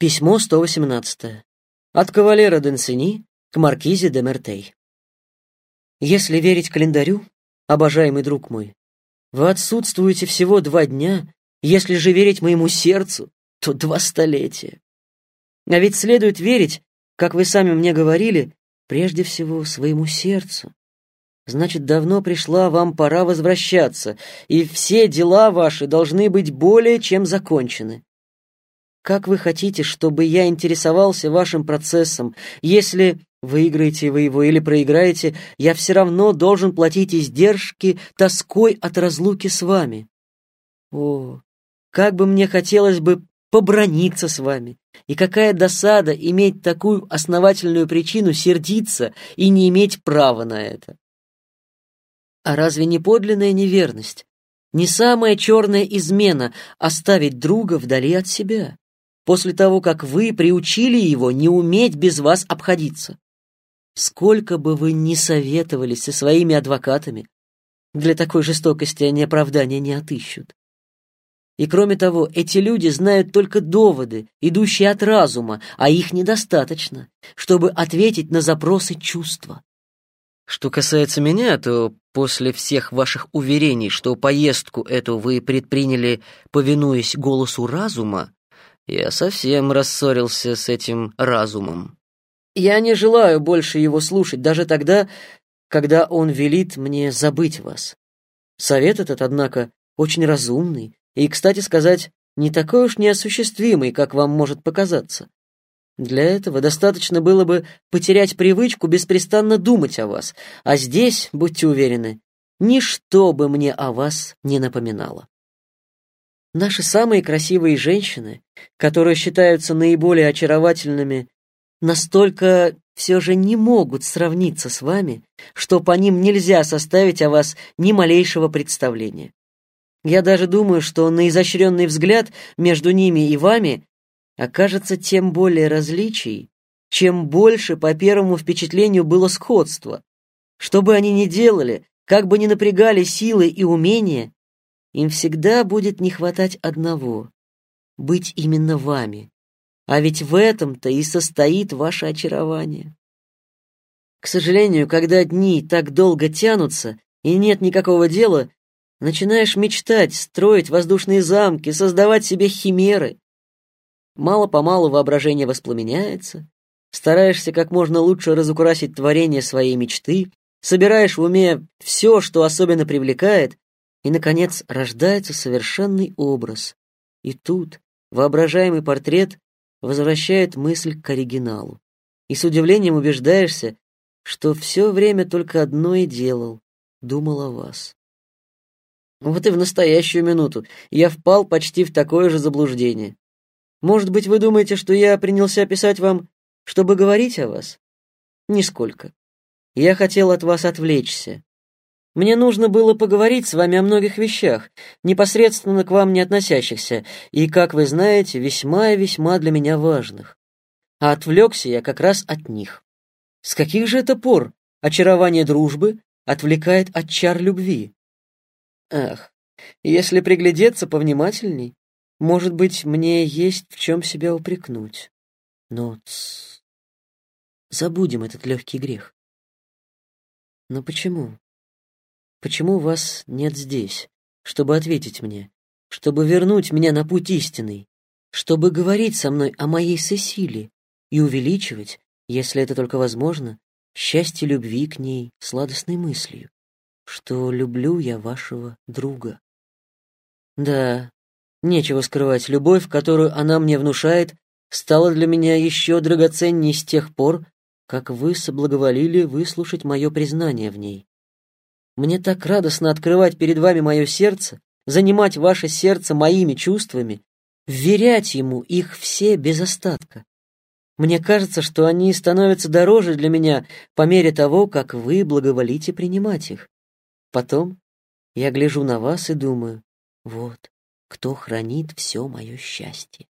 Письмо 118. От кавалера Денсини к маркизе де Мертей. Если верить календарю, обожаемый друг мой, вы отсутствуете всего два дня, если же верить моему сердцу, то два столетия. А ведь следует верить, как вы сами мне говорили, прежде всего своему сердцу. Значит, давно пришла вам пора возвращаться, и все дела ваши должны быть более чем закончены. Как вы хотите, чтобы я интересовался вашим процессом, если выиграете вы его или проиграете, я все равно должен платить издержки тоской от разлуки с вами? О, как бы мне хотелось бы поброниться с вами. И какая досада иметь такую основательную причину сердиться и не иметь права на это. А разве не подлинная неверность, не самая черная измена оставить друга вдали от себя? После того, как вы приучили его не уметь без вас обходиться. Сколько бы вы ни советовались со своими адвокатами, для такой жестокости они оправдания не отыщут. И кроме того, эти люди знают только доводы, идущие от разума, а их недостаточно, чтобы ответить на запросы чувства. Что касается меня, то после всех ваших уверений, что поездку эту вы предприняли, повинуясь голосу разума, я совсем рассорился с этим разумом. Я не желаю больше его слушать, даже тогда, когда он велит мне забыть вас. Совет этот, однако, очень разумный и, кстати сказать, не такой уж неосуществимый, как вам может показаться. Для этого достаточно было бы потерять привычку беспрестанно думать о вас, а здесь, будьте уверены, ничто бы мне о вас не напоминало. Наши самые красивые женщины, которые считаются наиболее очаровательными, настолько все же не могут сравниться с вами, что по ним нельзя составить о вас ни малейшего представления. Я даже думаю, что на изощренный взгляд между ними и вами окажется тем более различий, чем больше по первому впечатлению было сходства. Что бы они ни делали, как бы ни напрягали силы и умения, им всегда будет не хватать одного — быть именно вами. А ведь в этом-то и состоит ваше очарование. К сожалению, когда дни так долго тянутся и нет никакого дела, начинаешь мечтать, строить воздушные замки, создавать себе химеры. Мало-помалу воображение воспламеняется, стараешься как можно лучше разукрасить творение своей мечты, собираешь в уме все, что особенно привлекает, и, наконец, рождается совершенный образ. И тут воображаемый портрет возвращает мысль к оригиналу. И с удивлением убеждаешься, что все время только одно и делал — думал о вас. Вот и в настоящую минуту я впал почти в такое же заблуждение. Может быть, вы думаете, что я принялся писать вам, чтобы говорить о вас? Нисколько. Я хотел от вас отвлечься, мне нужно было поговорить с вами о многих вещах, непосредственно к вам не относящихся, и, как вы знаете, весьма и весьма для меня важных. А отвлекся я как раз от них. С каких же это пор очарование дружбы отвлекает от чар любви? Ах, если приглядеться повнимательней, может быть, мне есть в чем себя упрекнуть. Но тс, забудем этот легкий грех. Но почему? Почему вас нет здесь, чтобы ответить мне, чтобы вернуть меня на путь истинный, чтобы говорить со мной о моей Сесиле и увеличивать, если это только возможно, счастье любви к ней сладостной мыслью, что люблю я вашего друга? Да, нечего скрывать, любовь, которую она мне внушает, стала для меня еще драгоценней с тех пор, как вы соблаговолили выслушать мое признание в ней. Мне так радостно открывать перед вами мое сердце, занимать ваше сердце моими чувствами, вверять ему их все без остатка. Мне кажется, что они становятся дороже для меня по мере того, как вы благоволите принимать их. Потом я гляжу на вас и думаю, вот, кто хранит все мое счастье.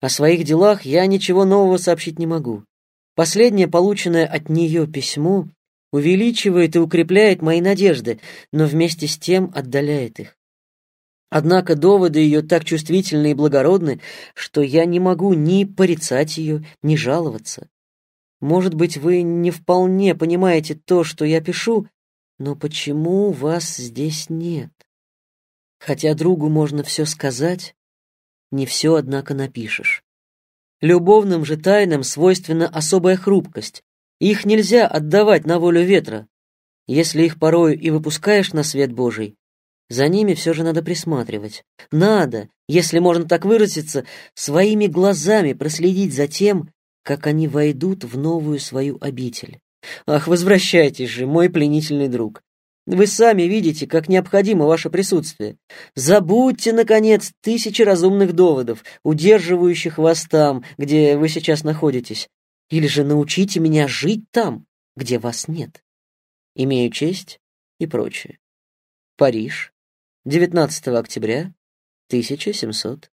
О своих делах я ничего нового сообщить не могу. Последнее полученное от нее письмо увеличивает и укрепляет мои надежды, но вместе с тем отдаляет их. Однако доводы ее так чувствительны и благородны, что я не могу ни порицать ее, ни жаловаться. Может быть, вы не вполне понимаете то, что я пишу, но почему вас здесь нет? Хотя другу можно все сказать, не все, однако, напишешь. Любовным же тайнам свойственна особая хрупкость. Их нельзя отдавать на волю ветра. Если их порою и выпускаешь на свет Божий, за ними все же надо присматривать. Надо, если можно так выразиться, своими глазами проследить за тем, как они войдут в новую свою обитель. Ах, возвращайтесь же, мой пленительный друг. Вы сами видите, как необходимо ваше присутствие. Забудьте, наконец, тысячи разумных доводов, удерживающих вас там, где вы сейчас находитесь. Или же научите меня жить там, где вас нет. Имею честь и прочее. Париж, 19 октября 1700